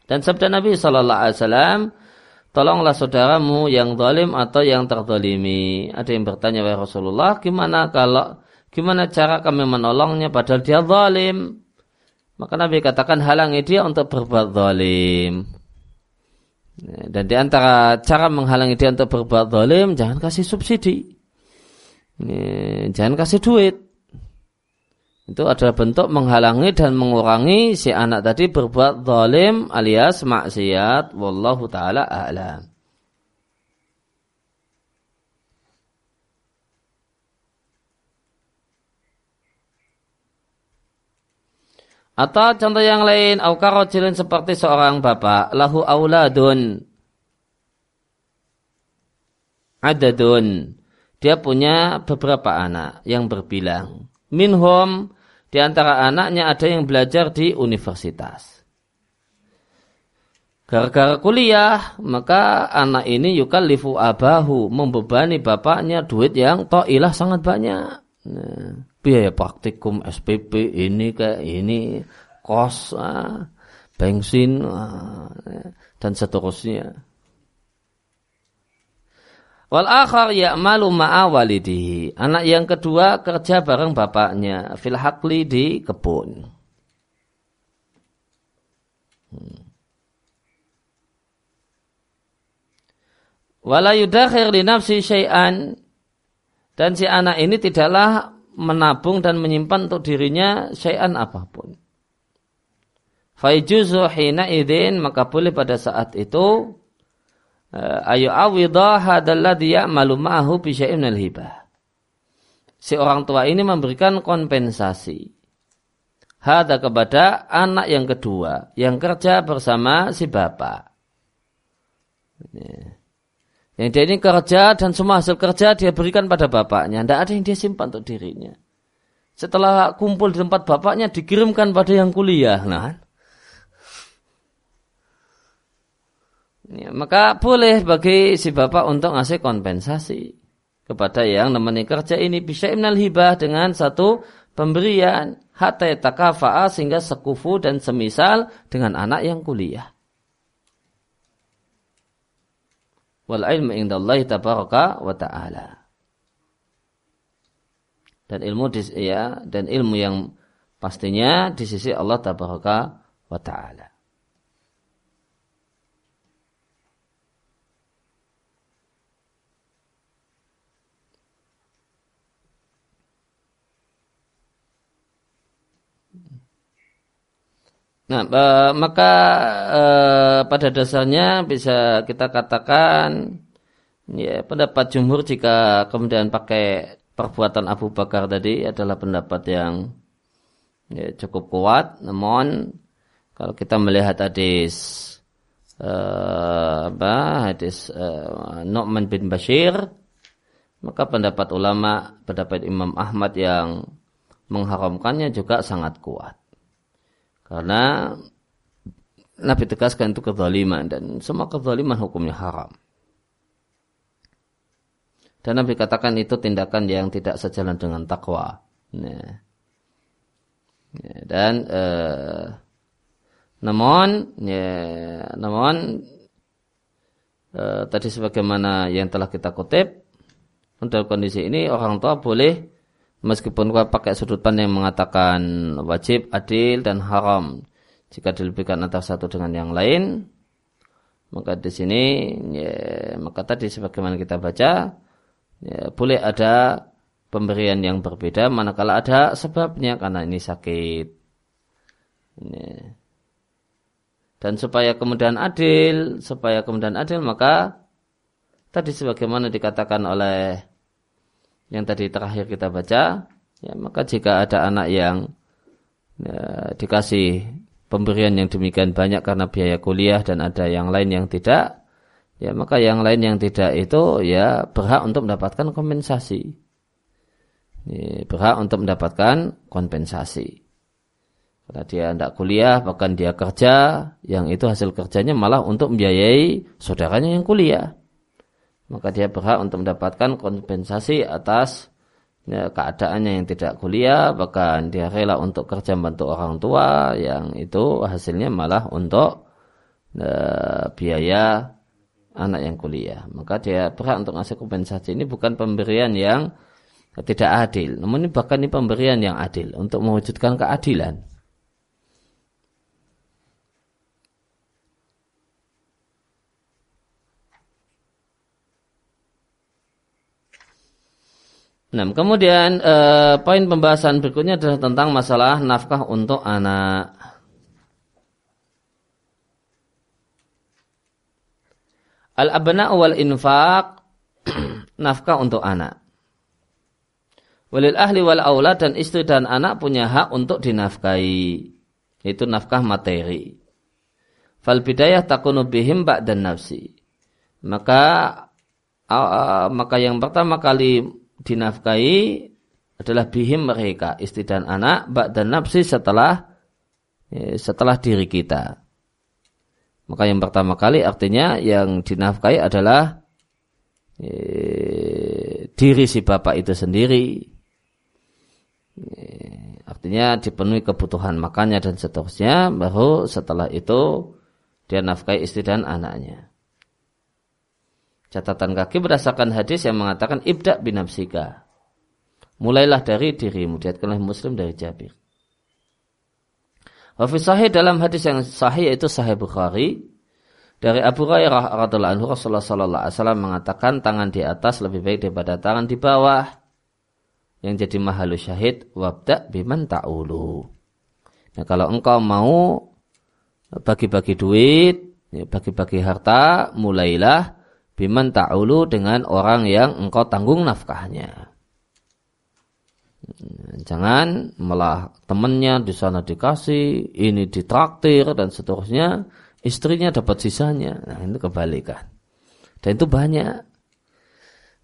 Dan sabda Nabi Sallallahu Alaihi Wasallam, tolonglah saudaramu yang zalim atau yang terdolimi. Ada yang bertanya, Wahai Rasulullah, gimana kalau, gimana cara kami menolongnya padahal dia zalim? Maka Nabi katakan halangi dia untuk berbuat zalim. Dan di antara cara menghalangi dia untuk berbuat zalim, jangan kasih subsidi. Jangan kasih duit itu adalah bentuk menghalangi dan mengurangi si anak tadi berbuat zalim alias maksiat wallahu taala a'lam Atau contoh yang lain, aukarojilin seperti seorang bapak, lahu auladun, adadun. Dia punya beberapa anak yang berbilang minhum di antara anaknya ada yang belajar di universitas. Gara-gara kuliah, maka anak ini yukallifu abahu, membebani bapaknya duit yang to'ilah sangat banyak. Nah, biaya praktikum, SPP, ini kayak ini, kos, ah, bensin, ah, dan seterusnya. Wal akhar ya'malu ma'a walidihi. Anak yang kedua kerja bareng bapaknya. Fil hakli di kebun. Hmm. Wala yudakhir li nafsi syai'an dan si anak ini tidaklah menabung dan menyimpan untuk dirinya syai'an apa pun. Faijuzu hina idin maka boleh pada saat itu eh, ayu awidha hadalladhi ya'malu ma'ahu bi syai'in hibah. Si orang tua ini memberikan kompensasi. Hada kepada anak yang kedua yang kerja bersama si bapak. Yang dia ini kerja dan semua hasil kerja dia berikan pada bapaknya. Tidak ada yang dia simpan untuk dirinya. Setelah kumpul di tempat bapaknya dikirimkan pada yang kuliah. Nah, ya, maka boleh bagi si bapak untuk ngasih kompensasi kepada yang nemeni kerja ini bisa imnal hibah dengan satu pemberian hatta takafa'a sehingga sekufu dan semisal dengan anak yang kuliah. Wal ilmu indallahi tabaraka wa ta'ala. Dan ilmu ya dan ilmu yang pastinya di sisi Allah tabaraka wa ta'ala. Nah, e, maka e, pada dasarnya bisa kita katakan ya pendapat jumhur jika kemudian pakai perbuatan Abu Bakar tadi adalah pendapat yang ya, cukup kuat. Namun kalau kita melihat hadis e, apa hadis e, Nu'man bin Bashir maka pendapat ulama, pendapat Imam Ahmad yang mengharamkannya juga sangat kuat. Karena Nabi tegaskan itu kezaliman dan semua kezaliman hukumnya haram. Dan Nabi katakan itu tindakan yang tidak sejalan dengan takwa. Nah. Ya, dan eh, namun ya, namun eh, tadi sebagaimana yang telah kita kutip untuk kondisi ini orang tua boleh meskipun pakai sudut pandang yang mengatakan wajib, adil dan haram jika dilebihkan antara satu dengan yang lain maka di sini ya, maka tadi sebagaimana kita baca ya, boleh ada pemberian yang berbeda manakala ada sebabnya karena ini sakit ya. dan supaya kemudian adil supaya kemudian adil maka tadi sebagaimana dikatakan oleh yang tadi terakhir kita baca, ya, maka jika ada anak yang ya, dikasih pemberian yang demikian banyak karena biaya kuliah dan ada yang lain yang tidak, ya maka yang lain yang tidak itu ya berhak untuk mendapatkan kompensasi. Ya, berhak untuk mendapatkan kompensasi. Karena dia tidak kuliah, bahkan dia kerja, yang itu hasil kerjanya malah untuk membiayai saudaranya yang kuliah maka dia berhak untuk mendapatkan kompensasi atas ya, keadaannya yang tidak kuliah bahkan dia rela untuk kerja membantu orang tua yang itu hasilnya malah untuk uh, biaya anak yang kuliah. Maka dia berhak untuk ngasih kompensasi ini bukan pemberian yang tidak adil. Namun ini bahkan ini pemberian yang adil untuk mewujudkan keadilan Nah, kemudian eh, poin pembahasan berikutnya adalah tentang masalah nafkah untuk anak. Al-abna wal infaq nafkah untuk anak. Walil ahli wal aulad dan istri dan anak punya hak untuk dinafkahi. Itu nafkah materi. Fal bidayah takunu bihim ba'dan nafsi. Maka maka yang pertama kali dinafkahi adalah bihim mereka istri dan anak bak dan nafsi setelah ya, setelah diri kita Maka yang pertama kali artinya yang dinafkahi adalah e, diri si bapak itu sendiri. E, artinya dipenuhi kebutuhan makannya dan seterusnya. Baru setelah itu dia nafkahi istri dan anaknya. Catatan kaki berdasarkan hadis yang mengatakan ibda binafsika. Mulailah dari dirimu. Diatkanlah muslim dari Jabir. Wafis sahih dalam hadis yang sahih yaitu sahih Bukhari dari Abu Hurairah radhiallahu anhu Rasulullah sallallahu alaihi wasallam mengatakan tangan di atas lebih baik daripada tangan di bawah. Yang jadi mahalu syahid wabda biman ta'ulu. Nah, kalau engkau mau bagi-bagi duit, ya, bagi-bagi harta, mulailah biman ta'ulu dengan orang yang engkau tanggung nafkahnya. Jangan malah temannya di sana dikasih, ini ditraktir dan seterusnya, istrinya dapat sisanya. Nah, itu kebalikan. Dan itu banyak.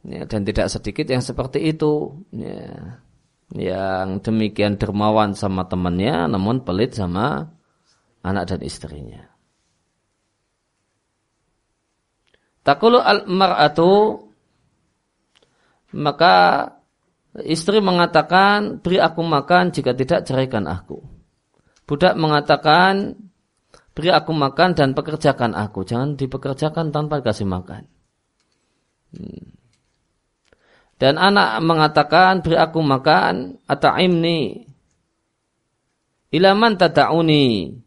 Ya, dan tidak sedikit yang seperti itu. Ya, yang demikian dermawan sama temannya, namun pelit sama anak dan istrinya. Takulu al-mar'atu maka istri mengatakan beri aku makan jika tidak ceraikan aku. Budak mengatakan beri aku makan dan pekerjakan aku. Jangan dipekerjakan tanpa kasih makan. Hmm. Dan anak mengatakan beri aku makan ata'imni ilaman tada'uni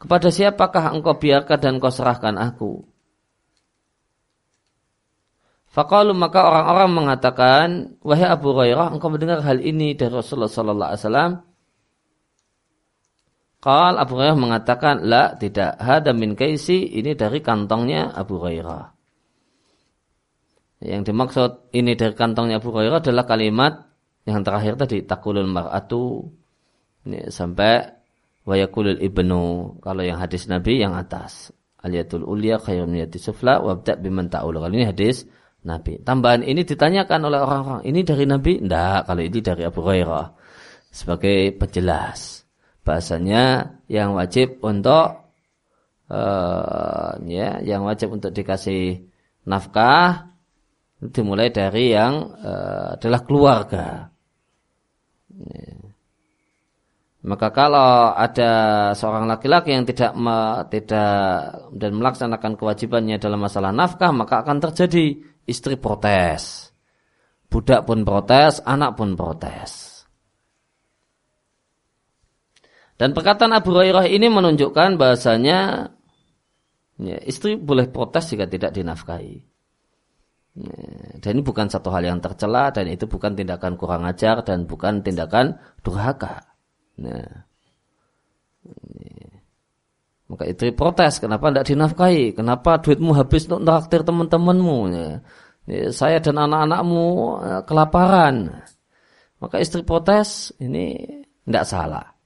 kepada siapakah engkau biarkan dan kau serahkan aku Fakalu maka orang-orang mengatakan, wahai Abu Hurairah, engkau mendengar hal ini dari Rasulullah Sallallahu Alaihi Wasallam. Kal Abu Hurairah mengatakan, la tidak. Hada min kaisi ini dari kantongnya Abu Hurairah. Yang dimaksud ini dari kantongnya Abu Hurairah adalah kalimat yang terakhir tadi takulul mar'atu ini sampai wayakulul ibnu kalau yang hadis Nabi yang atas aliyatul ulia khairun yati sufla wabda biman ta'ul kalau ini hadis Nabi. Tambahan ini ditanyakan oleh orang-orang, ini dari Nabi? Tidak, kalau ini dari Abu Hurairah. Sebagai penjelas. Bahasanya yang wajib untuk uh, ya, yang wajib untuk dikasih nafkah dimulai dari yang uh, adalah keluarga. Ya. Maka kalau ada seorang laki-laki yang tidak me, tidak dan melaksanakan kewajibannya dalam masalah nafkah, maka akan terjadi istri protes. Budak pun protes, anak pun protes. Dan perkataan Abu Hurairah ini menunjukkan bahasanya ya, istri boleh protes jika tidak dinafkahi. Ya, dan ini bukan satu hal yang tercela dan itu bukan tindakan kurang ajar dan bukan tindakan durhaka. Nah, maka istri protes, kenapa tidak dinafkahi? Kenapa duitmu habis untuk traktir teman-temanmu? Ya. Ya, saya dan anak-anakmu ya, kelaparan. Maka istri protes, ini tidak salah.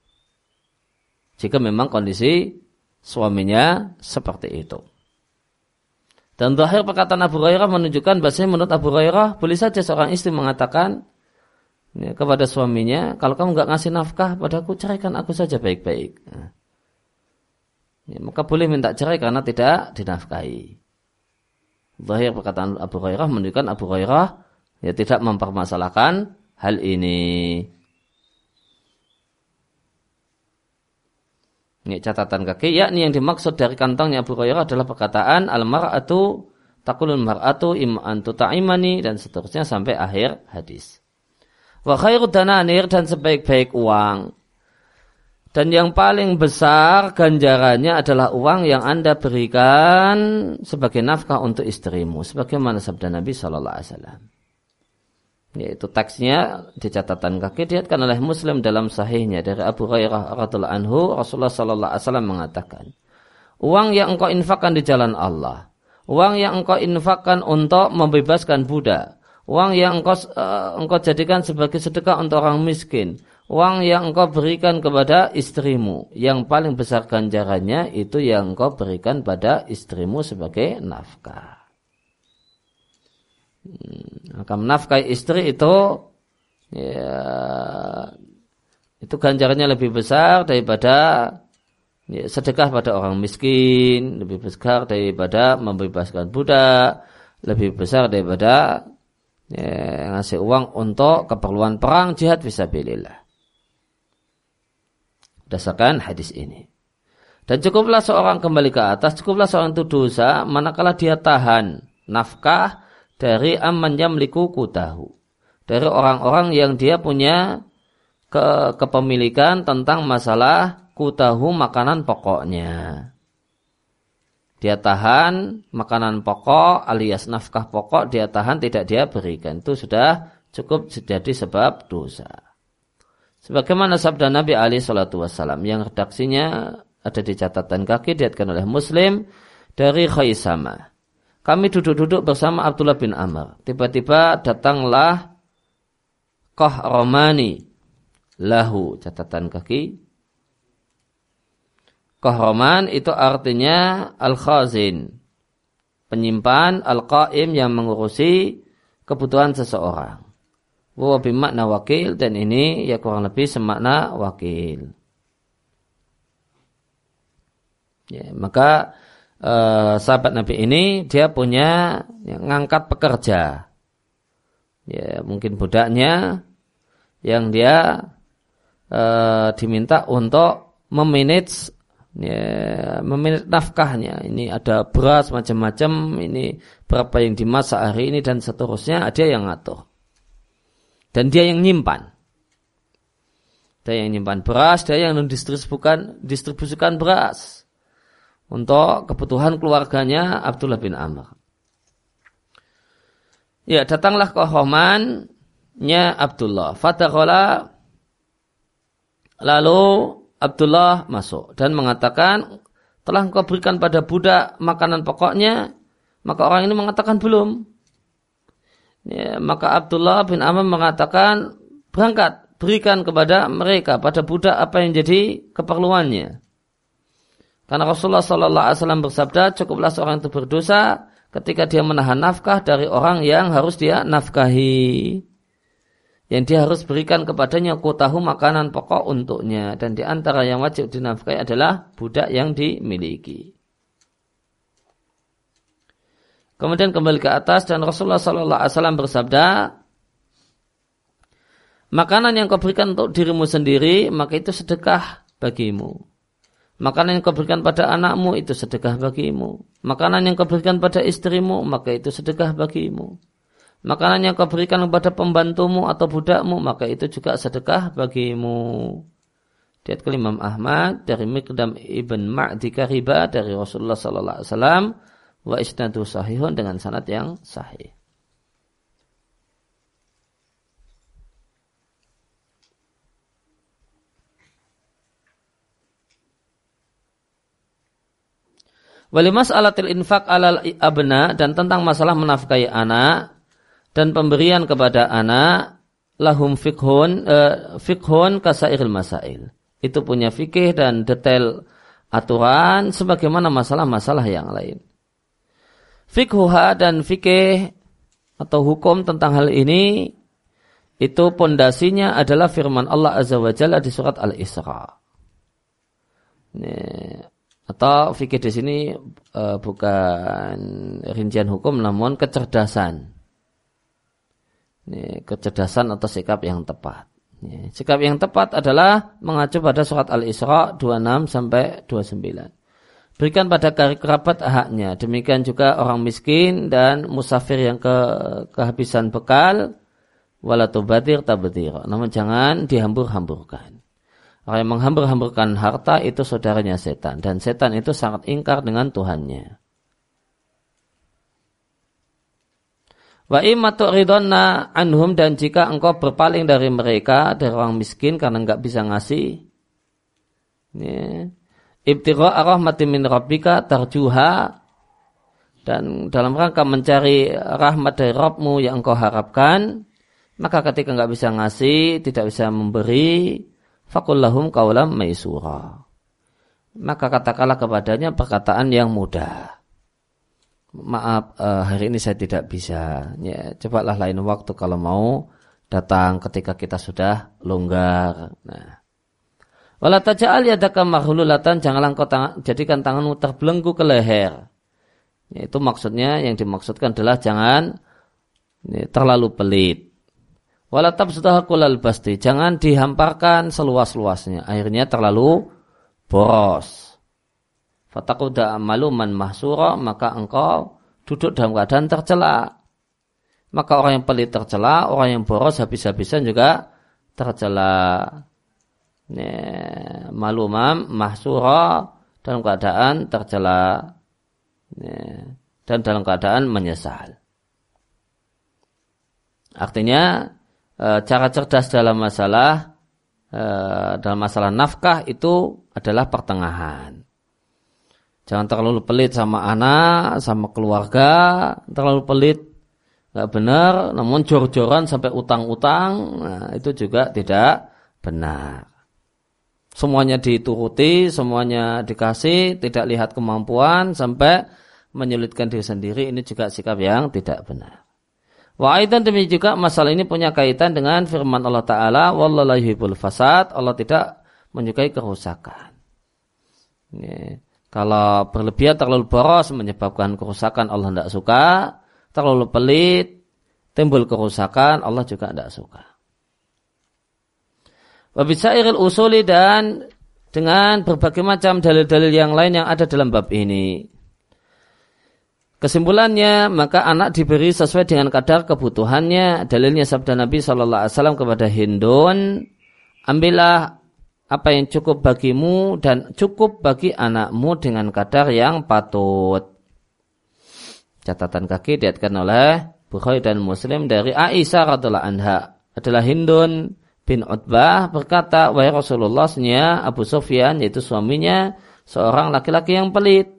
Jika memang kondisi suaminya seperti itu. Dan terakhir perkataan Abu Hurairah menunjukkan bahasanya menurut Abu Hurairah boleh saja seorang istri mengatakan ya, kepada suaminya, kalau kamu nggak ngasih nafkah padaku, ceraikan aku saja baik-baik. Nah, ya, maka boleh minta cerai karena tidak dinafkahi. Zahir perkataan Abu Hurairah menunjukkan Abu Hurairah ya tidak mempermasalahkan hal ini. Ini catatan kaki, yakni yang dimaksud dari kantongnya Abu Hurairah adalah perkataan al-mar'atu takulul mar'atu im'an tuta'imani dan seterusnya sampai akhir hadis. Wa khairu dananir dan sebaik-baik uang dan yang paling besar ganjarannya adalah uang yang Anda berikan sebagai nafkah untuk istrimu. Sebagaimana sabda Nabi Shallallahu Alaihi Wasallam. Yaitu teksnya di catatan kaki diatkan oleh Muslim dalam sahihnya dari Abu Hurairah radhiallahu anhu Rasulullah Shallallahu Alaihi Wasallam mengatakan, uang yang engkau infakkan di jalan Allah, uang yang engkau infakkan untuk membebaskan budak, uang yang engkau uh, engkau jadikan sebagai sedekah untuk orang miskin, uang yang engkau berikan kepada istrimu. Yang paling besar ganjarannya itu yang engkau berikan pada istrimu sebagai nafkah. Hmm, maka menafkahi istri itu ya, itu ganjarannya lebih besar daripada Ya, sedekah pada orang miskin lebih besar daripada membebaskan budak, lebih besar daripada ya, ngasih uang untuk keperluan perang jihad visabilillah. Dasarkan hadis ini. Dan cukuplah seorang kembali ke atas, cukuplah seorang itu dosa manakala dia tahan nafkah dari aman yamliku kutahu. Dari orang-orang yang dia punya ke kepemilikan tentang masalah ku tahu makanan pokoknya. Dia tahan makanan pokok alias nafkah pokok dia tahan tidak dia berikan. Itu sudah cukup jadi sebab dosa. Sebagaimana sabda Nabi Ali Shallallahu Wasallam yang redaksinya ada di catatan kaki diatkan oleh Muslim dari Khaisama. Kami duduk-duduk bersama Abdullah bin Amr. Tiba-tiba datanglah Koh Romani lahu catatan kaki Kohroman itu artinya al-khazin. Penyimpan al-qaim yang mengurusi kebutuhan seseorang. Wa bimakna wakil dan ini ya kurang lebih semakna wakil. Ya, maka eh, sahabat Nabi ini dia punya ya, ngangkat pekerja. Ya, mungkin budaknya yang dia eh, diminta untuk memanage ya, meminit nafkahnya. Ini ada beras macam-macam, ini berapa yang dimasak hari ini dan seterusnya, ada yang ngatur. Dan dia yang nyimpan. Dia yang nyimpan beras, dia yang mendistribusikan distribusikan beras untuk kebutuhan keluarganya Abdullah bin Amr. Ya, datanglah ke Romannya Abdullah. Fatakola lalu Abdullah masuk dan mengatakan telah engkau berikan pada budak makanan pokoknya maka orang ini mengatakan belum ya, maka Abdullah bin Amr mengatakan berangkat berikan kepada mereka pada budak apa yang jadi keperluannya karena Rasulullah Sallallahu Alaihi Wasallam bersabda cukuplah seorang itu berdosa ketika dia menahan nafkah dari orang yang harus dia nafkahi yang dia harus berikan kepadanya kotahu makanan pokok untuknya dan di antara yang wajib dinafkahi adalah budak yang dimiliki. Kemudian kembali ke atas dan Rasulullah Sallallahu Alaihi Wasallam bersabda, makanan yang kau berikan untuk dirimu sendiri maka itu sedekah bagimu. Makanan yang kau berikan pada anakmu itu sedekah bagimu. Makanan yang kau berikan pada istrimu maka itu sedekah bagimu makanan yang kau berikan kepada pembantumu atau budakmu, maka itu juga sedekah bagimu. Diat ke Imam Ahmad dari Mikdam ibn Ma'di Kariba dari Rasulullah Sallallahu Alaihi Wasallam wa isnadu sahihun dengan sanad yang sahih. Wali mas'alatil infak alal abna dan tentang masalah menafkahi anak dan pemberian kepada anak lahum fikhun uh, fikhun kasairil masail. Itu punya fikih dan detail aturan sebagaimana masalah-masalah yang lain. Fikhuha dan fikih atau hukum tentang hal ini itu pondasinya adalah firman Allah Azza wa Jalla di surat Al-Isra. Atau fikih di sini uh, bukan rincian hukum namun kecerdasan ini, kecerdasan atau sikap yang tepat. Sikap yang tepat adalah mengacu pada surat Al-Isra 26 sampai 29. Berikan pada kerabat haknya. Demikian juga orang miskin dan musafir yang ke, kehabisan bekal. Walatubadir tabadir. Namun jangan dihambur-hamburkan. Orang yang menghambur-hamburkan harta itu saudaranya setan. Dan setan itu sangat ingkar dengan Tuhannya. Wa imatu ridonna anhum dan jika engkau berpaling dari mereka dari orang miskin karena enggak bisa ngasih. Ya. Ibtigha rahmati min rabbika tarjuha dan dalam rangka mencari rahmat dari Rabbmu yang engkau harapkan maka ketika enggak bisa ngasih tidak bisa memberi fakullahum kaulam maisura maka katakanlah kepadanya perkataan yang mudah maaf uh, hari ini saya tidak bisa. Ya, cobalah lain waktu kalau mau datang ketika kita sudah longgar. Nah. Wala taj'al yadaka maghlulatan janganlah kau tangan, jadikan tanganmu terbelenggu ke leher. Itu maksudnya yang dimaksudkan adalah jangan ini, terlalu pelit. Wala tabsutaha kulal basti. Jangan dihamparkan seluas-luasnya. Akhirnya terlalu boros. Fatakuda maluman mahsura maka engkau duduk dalam keadaan tercela. Maka orang yang pelit tercela, orang yang boros habis-habisan juga tercela ya, malumam mahsura dalam keadaan tercela dan dalam keadaan menyesal. Artinya e, cara cerdas dalam masalah e, dalam masalah nafkah itu adalah pertengahan. Jangan terlalu pelit sama anak, sama keluarga, terlalu pelit nggak benar, namun jor-joran sampai utang-utang, nah, itu juga tidak benar semuanya dituruti, semuanya dikasih, tidak lihat kemampuan sampai menyulitkan diri sendiri. Ini juga sikap yang tidak benar. Wa aidan demi juga masalah ini punya kaitan dengan firman Allah Ta'ala Wallahu yuhibbul fasad. Allah tidak menyukai kerusakan. Ini, Kalau berlebihan terlalu boros menyebabkan kerusakan Allah tidak suka. Terlalu pelit timbul kerusakan Allah juga tidak suka Wabisairil usuli dan dengan berbagai macam dalil-dalil yang lain yang ada dalam bab ini. Kesimpulannya, maka anak diberi sesuai dengan kadar kebutuhannya. Dalilnya sabda Nabi Shallallahu Alaihi Wasallam kepada Hindun, ambillah apa yang cukup bagimu dan cukup bagi anakmu dengan kadar yang patut. Catatan kaki diatkan oleh Bukhari dan Muslim dari Aisyah radhiallahu anha adalah Hindun bin Utbah berkata, wahai Rasulullah, senya Abu Sufyan yaitu suaminya seorang laki-laki yang pelit.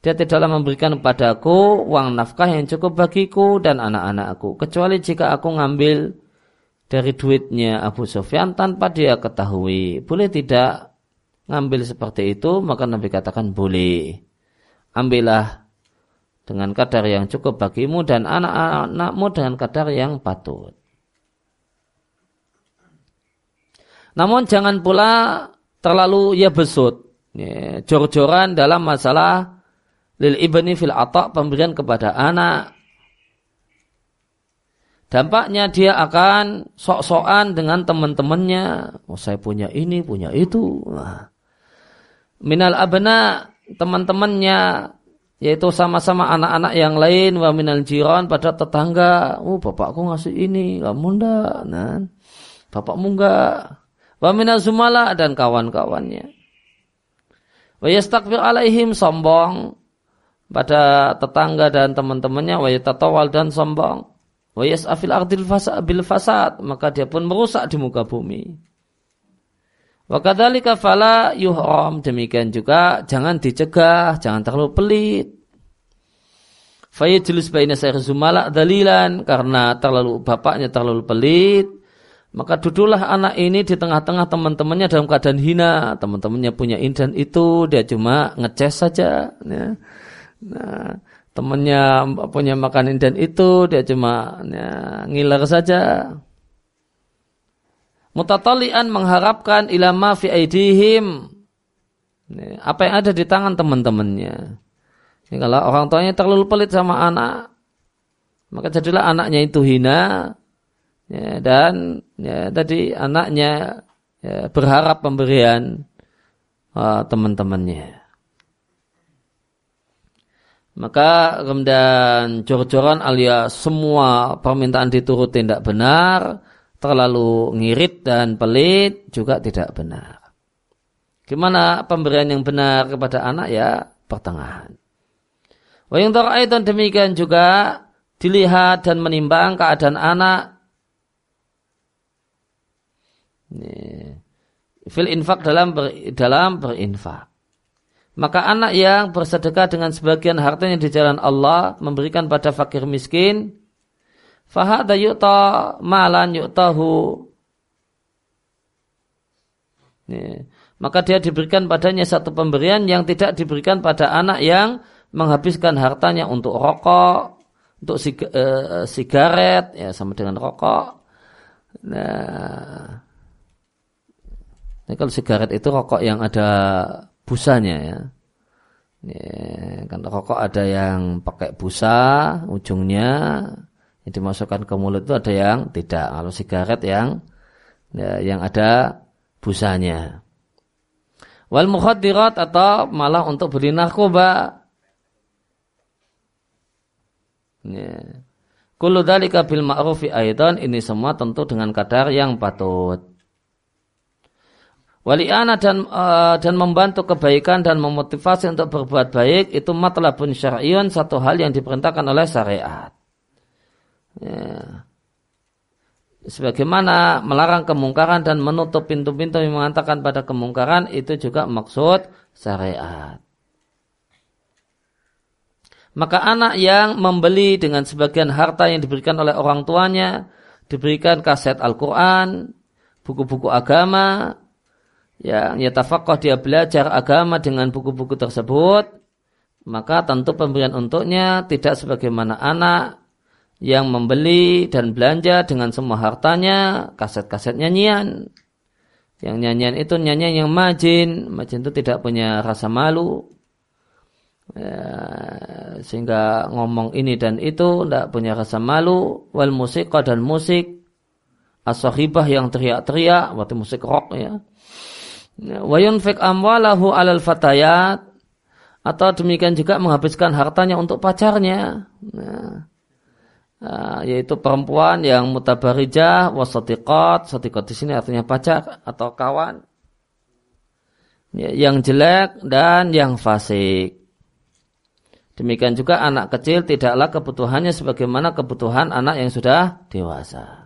Dia tidaklah memberikan padaku uang nafkah yang cukup bagiku dan anak-anakku. Kecuali jika aku ngambil dari duitnya Abu Sufyan tanpa dia ketahui. Boleh tidak ngambil seperti itu? Maka Nabi katakan boleh. Ambillah dengan kadar yang cukup bagimu dan anak-anakmu dengan kadar yang patut. Namun jangan pula terlalu ya besut, ya, jor-joran dalam masalah lil ibni fil atak pemberian kepada anak. Dampaknya dia akan sok-sokan dengan teman-temannya. Oh, saya punya ini, punya itu. Nah. Minal abna teman-temannya yaitu sama-sama anak-anak yang lain wa minal jiran pada tetangga. Oh, bapakku ngasih ini, kamu ndak. Nah, bapakmu enggak. Wa zumala dan kawan-kawannya. Wa yastakbir alaihim sombong pada tetangga dan teman-temannya wa yatatawal dan sombong. Wa yas'afil ardil fasad bil fasad maka dia pun merusak di muka bumi. Wa kadzalika fala yuhram demikian juga jangan dicegah, jangan terlalu pelit. Fayajlis baina sayr zumala dalilan karena terlalu bapaknya terlalu pelit maka duduklah anak ini di tengah-tengah teman-temannya dalam keadaan hina. Teman-temannya punya indan itu, dia cuma ngeces saja. Ya. Nah, temannya punya makan indan itu, dia cuma ya, ngiler saja. Mutatalian mengharapkan ilama fi aidihim. Apa yang ada di tangan teman-temannya. Ya, kalau orang tuanya terlalu pelit sama anak, maka jadilah anaknya itu hina, ya, dan ya, tadi anaknya ya, berharap pemberian uh, teman-temannya. Maka kemudian jor-joran alias semua permintaan dituruti tidak benar, terlalu ngirit dan pelit juga tidak benar. Gimana pemberian yang benar kepada anak ya pertengahan. Wa yang demikian juga dilihat dan menimbang keadaan anak Fil infak dalam ber, dalam berinfak. Maka anak yang bersedekah dengan sebagian hartanya di jalan Allah memberikan pada fakir miskin, fahada yu'ta malan yu'tahu. Maka dia diberikan padanya satu pemberian yang tidak diberikan pada anak yang menghabiskan hartanya untuk rokok, untuk sig uh, sigaret, ya sama dengan rokok. Nah, Jadi kalau sigaret itu rokok yang ada busanya ya. ya kan rokok ada yang pakai busa ujungnya yang dimasukkan ke mulut itu ada yang tidak. Kalau sigaret yang ya, yang ada busanya. Wal mukhadirat atau malah untuk beli narkoba. Ya. Kullu dalika bil ma'rufi aidan ini semua tentu dengan kadar yang patut. Wali'ana dan uh, dan membantu kebaikan dan memotivasi untuk berbuat baik itu matlabun syar'iyun satu hal yang diperintahkan oleh syariat. Ya. Sebagaimana melarang kemungkaran dan menutup pintu-pintu yang mengatakan pada kemungkaran itu juga maksud syariat. Maka anak yang membeli dengan sebagian harta yang diberikan oleh orang tuanya, diberikan kaset Al-Quran, buku-buku agama, yang yatafakoh dia belajar agama dengan buku-buku tersebut, maka tentu pemberian untuknya tidak sebagaimana anak yang membeli dan belanja dengan semua hartanya kaset-kaset nyanyian. Yang nyanyian itu nyanyian yang majin, majin itu tidak punya rasa malu, ya, sehingga ngomong ini dan itu tidak punya rasa malu. Wal musik dan musik asohibah yang teriak-teriak, waktu musik rock ya wa yunfik amwalahu alal fatayat. Atau demikian juga menghabiskan hartanya untuk pacarnya. Nah, uh, yaitu perempuan yang mutabarijah wasatiqat satiqat di sini artinya pacar atau kawan. Ya, yang jelek dan yang fasik. Demikian juga anak kecil tidaklah kebutuhannya sebagaimana kebutuhan anak yang sudah dewasa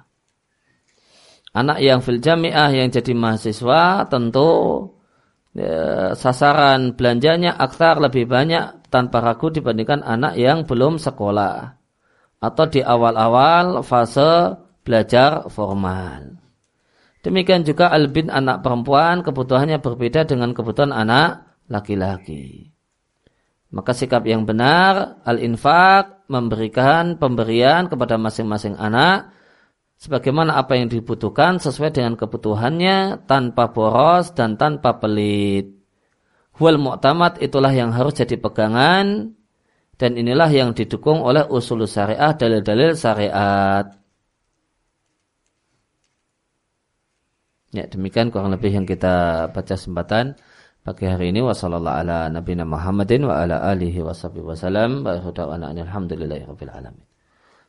anak yang fil jamiah yang jadi mahasiswa tentu ya, sasaran belanjanya aksar lebih banyak tanpa ragu dibandingkan anak yang belum sekolah atau di awal-awal fase belajar formal. Demikian juga albin anak perempuan kebutuhannya berbeda dengan kebutuhan anak laki-laki. Maka sikap yang benar al-infak memberikan pemberian kepada masing-masing anak sebagaimana apa yang dibutuhkan sesuai dengan kebutuhannya tanpa boros dan tanpa pelit. Huwal mu'tamad itulah yang harus jadi pegangan dan inilah yang didukung oleh usul syariah dalil-dalil syariat. Ya, demikian kurang lebih yang kita baca sempatan pagi hari ini wasallallahu ala nabiyina Muhammadin wa ala alihi wasallam wa.